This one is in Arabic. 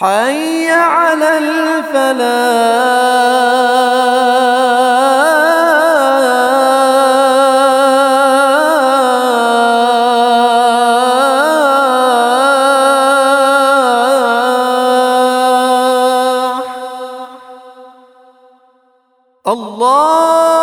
حي على الفلاح. الله